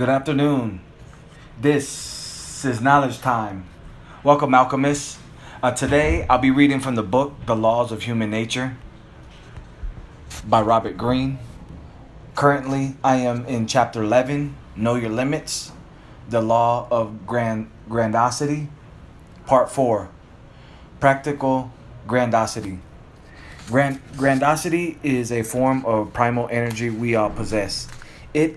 Good afternoon. This is Knowledge Time. Welcome, alchemists. Uh, today I'll be reading from the book The Laws of Human Nature by Robert Greene. Currently, I am in chapter 11 Know Your Limits, The Law of Grand- Grandiosity, Part 4 Practical Grandiosity. Grand- grandiosity is a form of primal energy we all possess. It,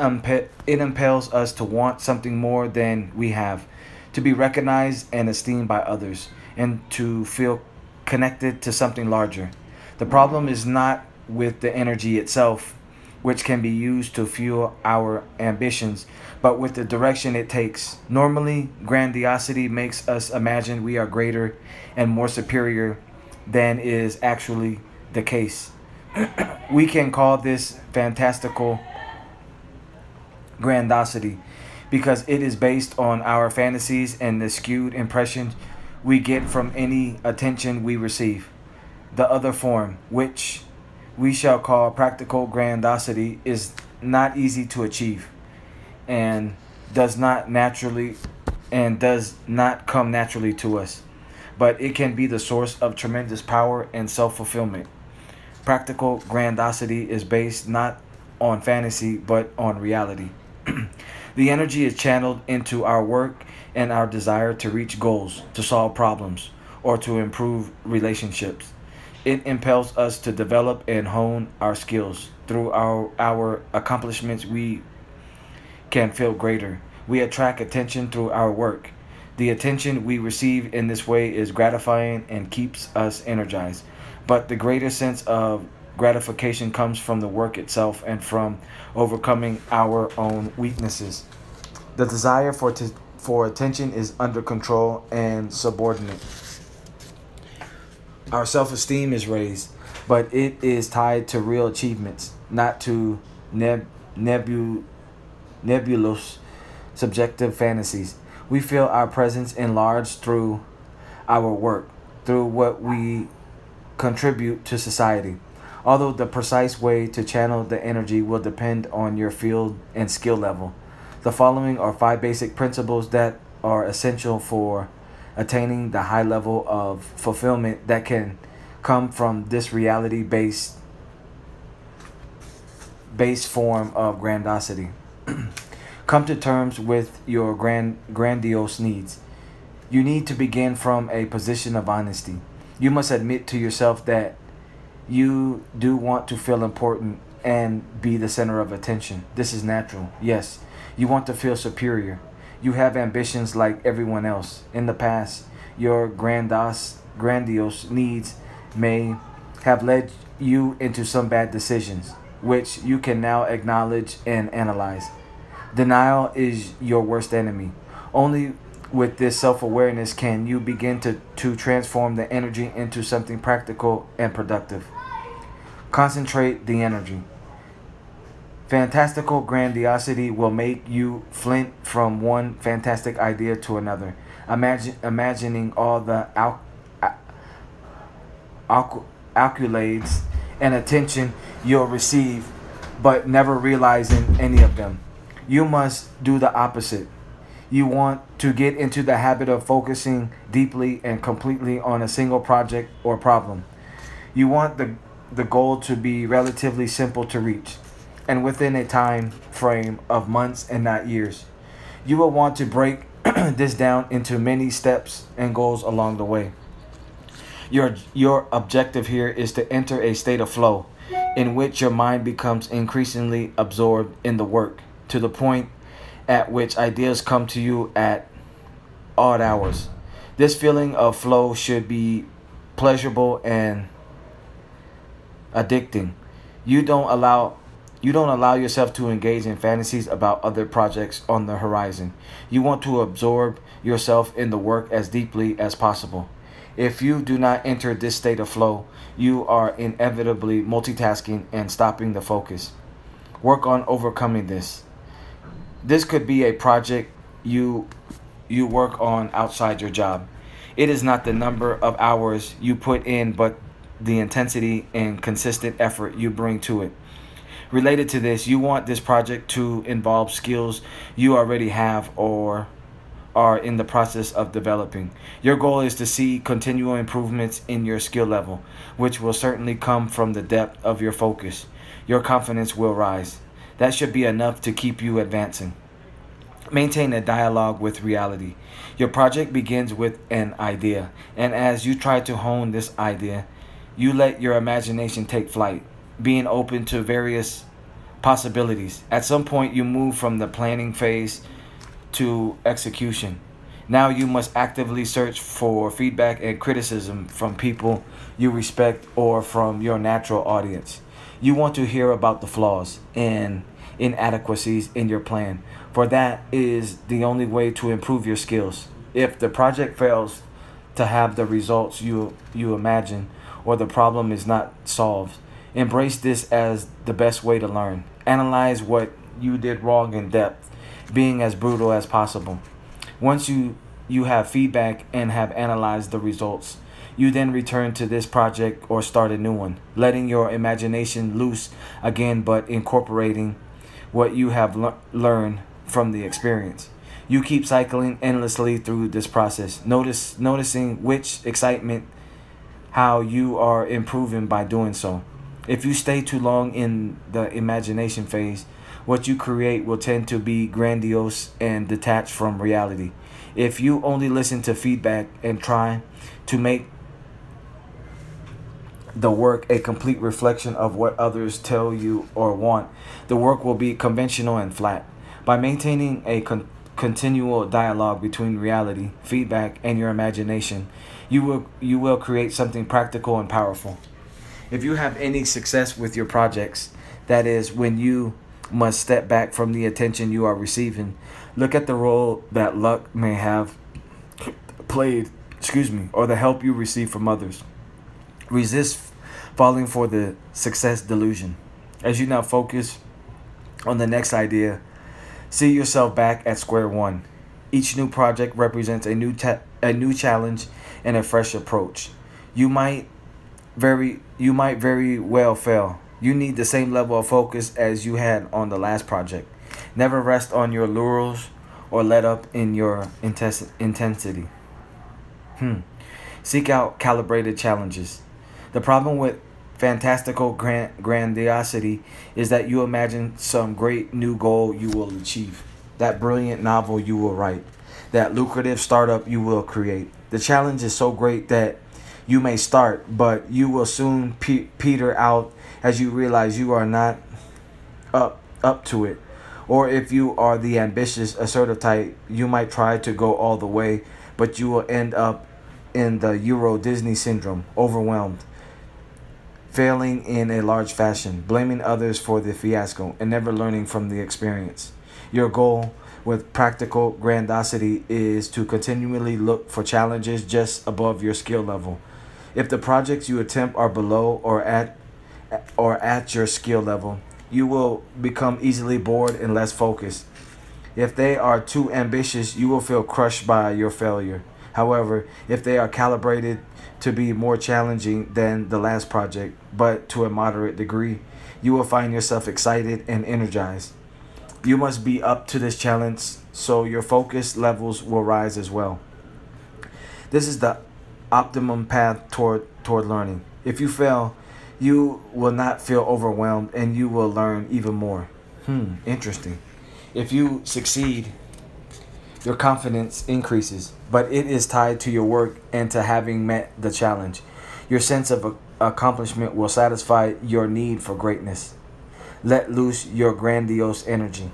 it impels us to want something more than we have, to be recognized and esteemed by others, and to feel connected to something larger. The problem is not with the energy itself, which can be used to fuel our ambitions, but with the direction it takes. Normally, grandiosity makes us imagine we are greater and more superior than is actually the case. we can call this fantastical grandiosity because it is based on our fantasies and the skewed impressions we get from any attention we receive. The other form, which we shall call practical grandiosity, is not easy to achieve and does not naturally and does not come naturally to us, but it can be the source of tremendous power and self-fulfillment. Practical grandiosity is based not on fantasy but on reality. the energy is channeled into our work and our desire to reach goals, to solve problems, or to improve relationships. It impels us to develop and hone our skills. Through our, our accomplishments, we can feel greater. We attract attention through our work. The attention we receive in this way is gratifying and keeps us energized. But the greater sense of gratification comes from the work itself and from overcoming our own weaknesses. The desire for, for attention is under control and subordinate. Our self esteem is raised, but it is tied to real achievements, not to neb- nebu- nebulous subjective fantasies. We feel our presence enlarged through our work, through what we contribute to society. Although the precise way to channel the energy will depend on your field and skill level. The following are five basic principles that are essential for attaining the high level of fulfillment that can come from this reality based base form of grandiosity. come to terms with your grand grandiose needs. You need to begin from a position of honesty. You must admit to yourself that you do want to feel important and be the center of attention. This is natural. Yes, you want to feel superior. You have ambitions like everyone else. In the past, your grandiose, grandiose needs may have led you into some bad decisions, which you can now acknowledge and analyze. Denial is your worst enemy. Only with this self awareness can you begin to, to transform the energy into something practical and productive. Concentrate the energy. Fantastical grandiosity will make you flint from one fantastic idea to another. Imagine imagining all the accolades and attention you'll receive, but never realizing any of them. You must do the opposite. You want to get into the habit of focusing deeply and completely on a single project or problem. You want the, the goal to be relatively simple to reach and within a time frame of months and not years. You will want to break this down into many steps and goals along the way. Your, your objective here is to enter a state of flow in which your mind becomes increasingly absorbed in the work to the point at which ideas come to you at odd hours. This feeling of flow should be pleasurable and addicting. You don't allow you don't allow yourself to engage in fantasies about other projects on the horizon. You want to absorb yourself in the work as deeply as possible. If you do not enter this state of flow, you are inevitably multitasking and stopping the focus. Work on overcoming this. This could be a project you you work on outside your job. It is not the number of hours you put in, but the intensity and consistent effort you bring to it. Related to this, you want this project to involve skills you already have or are in the process of developing. Your goal is to see continual improvements in your skill level, which will certainly come from the depth of your focus. Your confidence will rise. That should be enough to keep you advancing. Maintain a dialogue with reality. Your project begins with an idea, and as you try to hone this idea, you let your imagination take flight, being open to various possibilities. At some point, you move from the planning phase to execution. Now you must actively search for feedback and criticism from people you respect or from your natural audience. You want to hear about the flaws and inadequacies in your plan, for that is the only way to improve your skills. If the project fails to have the results you you imagine or the problem is not solved, embrace this as the best way to learn. Analyze what you did wrong in depth being as brutal as possible. Once you you have feedback and have analyzed the results, you then return to this project or start a new one, letting your imagination loose again but incorporating what you have le- learned from the experience. You keep cycling endlessly through this process, notice noticing which excitement how you are improving by doing so. If you stay too long in the imagination phase, what you create will tend to be grandiose and detached from reality. If you only listen to feedback and try to make the work a complete reflection of what others tell you or want, the work will be conventional and flat. By maintaining a con- continual dialogue between reality, feedback, and your imagination, you will you will create something practical and powerful. If you have any success with your projects, that is when you must step back from the attention you are receiving. Look at the role that luck may have played, excuse me, or the help you receive from others. Resist falling for the success delusion. As you now focus on the next idea, see yourself back at square one. Each new project represents a new a new challenge and a fresh approach. You might very you might very well fail, you need the same level of focus as you had on the last project. Never rest on your laurels or let up in your intensity. Hmm. Seek out calibrated challenges. The problem with fantastical grand- grandiosity is that you imagine some great new goal you will achieve, that brilliant novel you will write, that lucrative startup you will create. The challenge is so great that you may start, but you will soon pe- peter out as you realize you are not up up to it. Or if you are the ambitious, assertive type, you might try to go all the way, but you will end up in the Euro Disney syndrome, overwhelmed, failing in a large fashion, blaming others for the fiasco, and never learning from the experience. Your goal with practical grandiosity is to continually look for challenges just above your skill level. If the projects you attempt are below or at or at your skill level, you will become easily bored and less focused. If they are too ambitious, you will feel crushed by your failure. However, if they are calibrated to be more challenging than the last project, but to a moderate degree, you will find yourself excited and energized. You must be up to this challenge so your focus levels will rise as well. This is the optimum path toward toward learning. If you fail, you will not feel overwhelmed and you will learn even more. Hmm, interesting. If you succeed, your confidence increases, but it is tied to your work and to having met the challenge. Your sense of accomplishment will satisfy your need for greatness. Let loose your grandiose energy.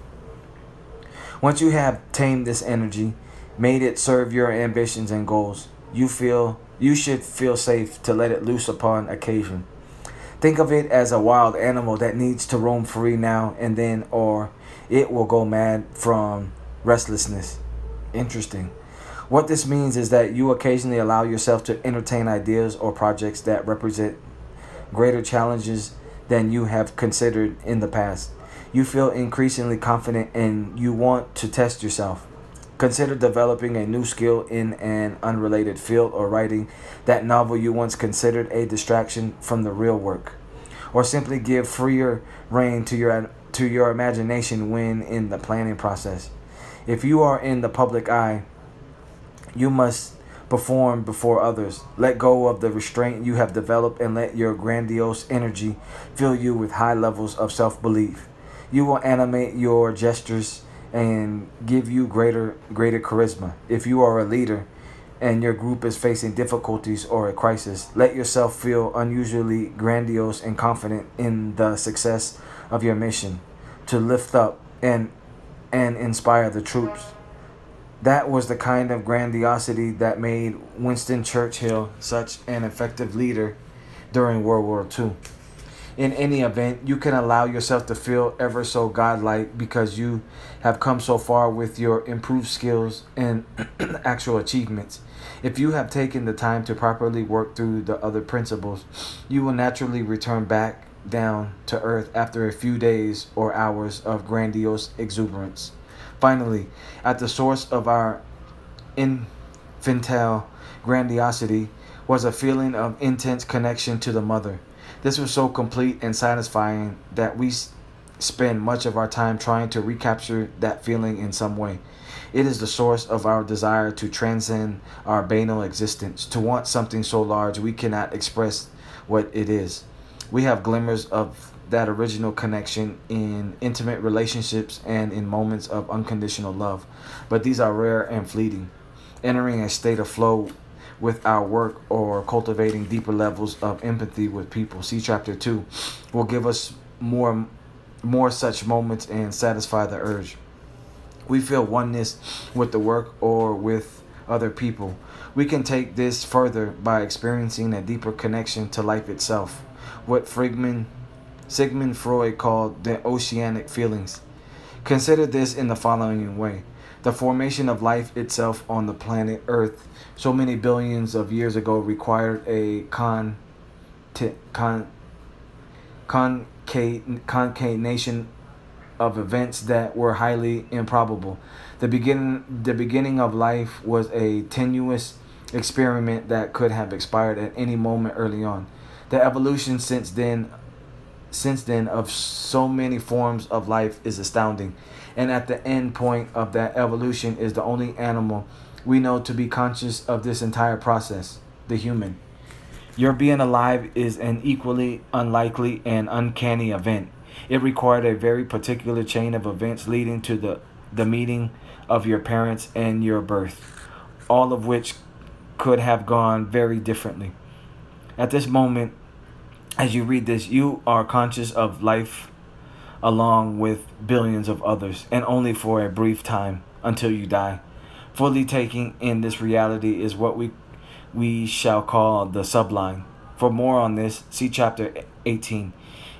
Once you have tamed this energy, made it serve your ambitions and goals, you feel you should feel safe to let it loose upon occasion. Think of it as a wild animal that needs to roam free now and then, or it will go mad from restlessness. Interesting. What this means is that you occasionally allow yourself to entertain ideas or projects that represent greater challenges than you have considered in the past. You feel increasingly confident and you want to test yourself. Consider developing a new skill in an unrelated field or writing that novel you once considered a distraction from the real work. or simply give freer rein to your to your imagination when in the planning process. If you are in the public eye, you must perform before others. Let go of the restraint you have developed and let your grandiose energy fill you with high levels of self belief. You will animate your gestures and give you greater greater charisma. If you are a leader and your group is facing difficulties or a crisis, let yourself feel unusually grandiose and confident in the success of your mission to lift up and and inspire the troops. That was the kind of grandiosity that made Winston Churchill such an effective leader during World War II. In any event, you can allow yourself to feel ever so godlike because you have come so far with your improved skills and actual achievements. If you have taken the time to properly work through the other principles, you will naturally return back down to earth after a few days or hours of grandiose exuberance. Finally, at the source of our infantile grandiosity was a feeling of intense connection to the mother. This was so complete and satisfying that we spend much of our time trying to recapture that feeling in some way. It is the source of our desire to transcend our banal existence, to want something so large we cannot express what it is. We have glimmers of that original connection in intimate relationships and in moments of unconditional love, but these are rare and fleeting. Entering a state of flow with our work or cultivating deeper levels of empathy with people, see chapter 2, will give us more more such moments and satisfy the urge. We feel oneness with the work or with other people. We can take this further by experiencing a deeper connection to life itself. What Frigman Sigmund Freud called the oceanic feelings. Consider this in the following way the formation of life itself on the planet Earth so many billions of years ago required a con, t, con, concatenation of events that were highly improbable. The beginning, the beginning of life was a tenuous experiment that could have expired at any moment early on. The evolution since then since then of so many forms of life is astounding. And at the end point of that evolution is the only animal we know to be conscious of this entire process, the human. Your being alive is an equally unlikely and uncanny event. It required a very particular chain of events leading to the, the meeting of your parents and your birth, all of which could have gone very differently. At this moment, as you read this, you are conscious of life along with billions of others, and only for a brief time until you die. Fully taking in this reality is what we we shall call the sublime. For more on this, see chapter 18.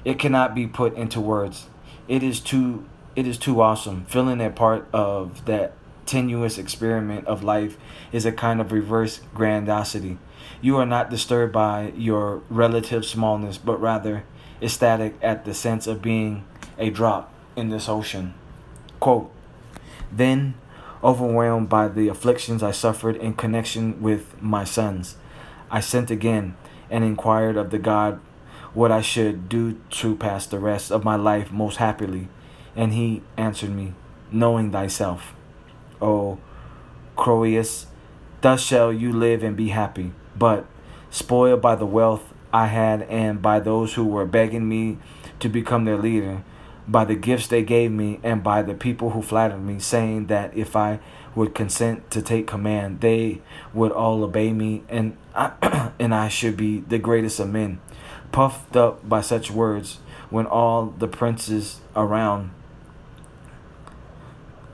It cannot be put into words. It is too it is too awesome. Feeling that part of that tenuous experiment of life is a kind of reverse grandiosity. You are not disturbed by your relative smallness, but rather ecstatic at the sense of being a drop in this ocean. Quote, then, overwhelmed by the afflictions I suffered in connection with my sons, I sent again and inquired of the God what I should do to pass the rest of my life most happily. And he answered me, knowing thyself. O Croesus, thus shall you live and be happy. But spoiled by the wealth I had and by those who were begging me to become their leader, by the gifts they gave me, and by the people who flattered me, saying that if I would consent to take command, they would all obey me, and I, and I should be the greatest of men. Puffed up by such words, when all the princes around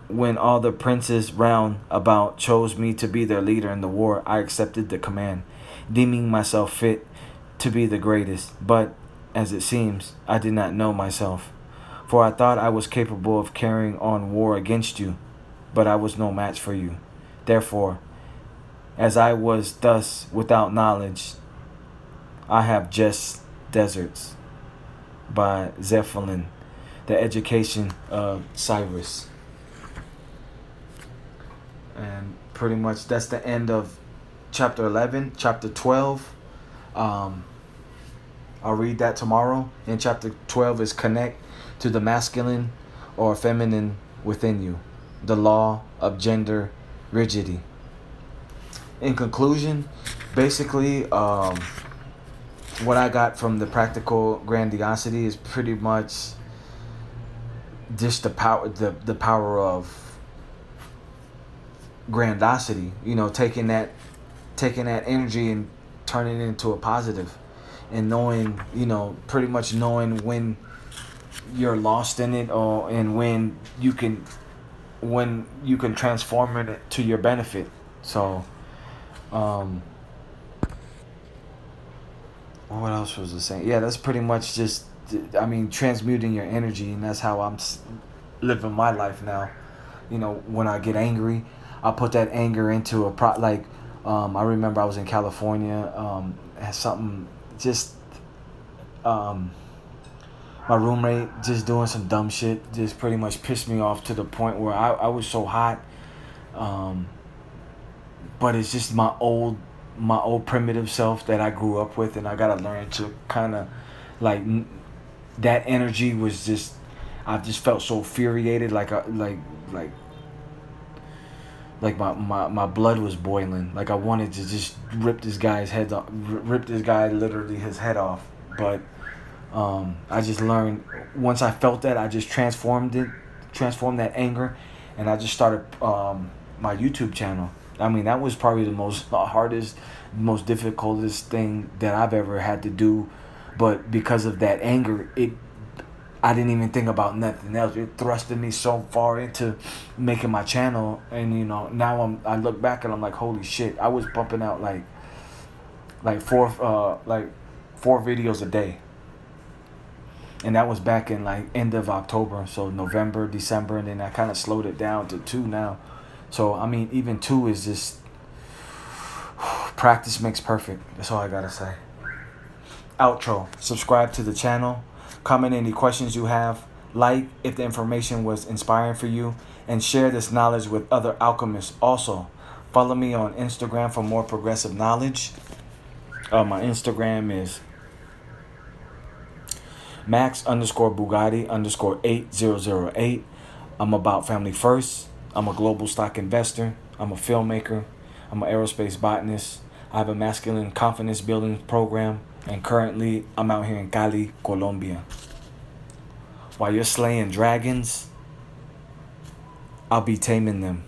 when all the princes round about chose me to be their leader in the war, I accepted the command, deeming myself fit to be the greatest. But, as it seems, I did not know myself, for I thought I was capable of carrying on war against you, but I was no match for you. Therefore, as I was thus without knowledge, I have just deserts by Xenophon, the education of Cyrus and pretty much that's the end of chapter 11 chapter 12 um, I'll read that tomorrow. In chapter 12 is connect to the masculine or feminine within you, the law of gender rigidity. In conclusion, basically, um, what I got from the practical grandiosity is pretty much just the power the, the power of grandiosity you know taking that taking that energy and turning it into a positive and knowing you know pretty much knowing when you're lost in it or and when you can when you can transform it to your benefit so um what else was I saying? Yeah, that's pretty much just, I mean, transmuting your energy, and that's how I'm living my life now. You know, when I get angry, I put that anger into a pro. Like, um, I remember I was in California, um, had something just, um, my roommate just doing some dumb shit, just pretty much pissed me off to the point where I, I was so hot. Um, but it's just my old my old primitive self that I grew up with, and I gotta learn to kind of like that energy was just I just felt so infuriated, like a, like like like my, my my blood was boiling. Like I wanted to just rip this guy's head off, rip this guy literally his head off. But um, I just learned once I felt that, I just transformed it, transformed that anger, and I just started um, my YouTube channel. I mean, that was probably the most hardest, most difficultest thing that I've ever had to do. But because of that anger, it I didn't even think about nothing else. It thrusted me so far into making my channel, and you know now I'm I look back and I'm like, holy shit! I was pumping out like like four uh like four videos a day, and that was back in like end of October, so November, December, and then I kind of slowed it down to two now. So I mean, even two is just practice makes perfect. That's all I gotta say. Outro. Subscribe to the channel. Comment any questions you have. Like if the information was inspiring for you, and share this knowledge with other alchemists. Also, follow me on Instagram for more progressive knowledge. Uh, my Instagram is max underscore Bugatti underscore 8008. I'm about family first. I'm a global stock investor. I'm a filmmaker. I'm an aerospace botanist. I have a masculine confidence building program. And currently, I'm out here in Cali, Colombia. While you're slaying dragons, I'll be taming them.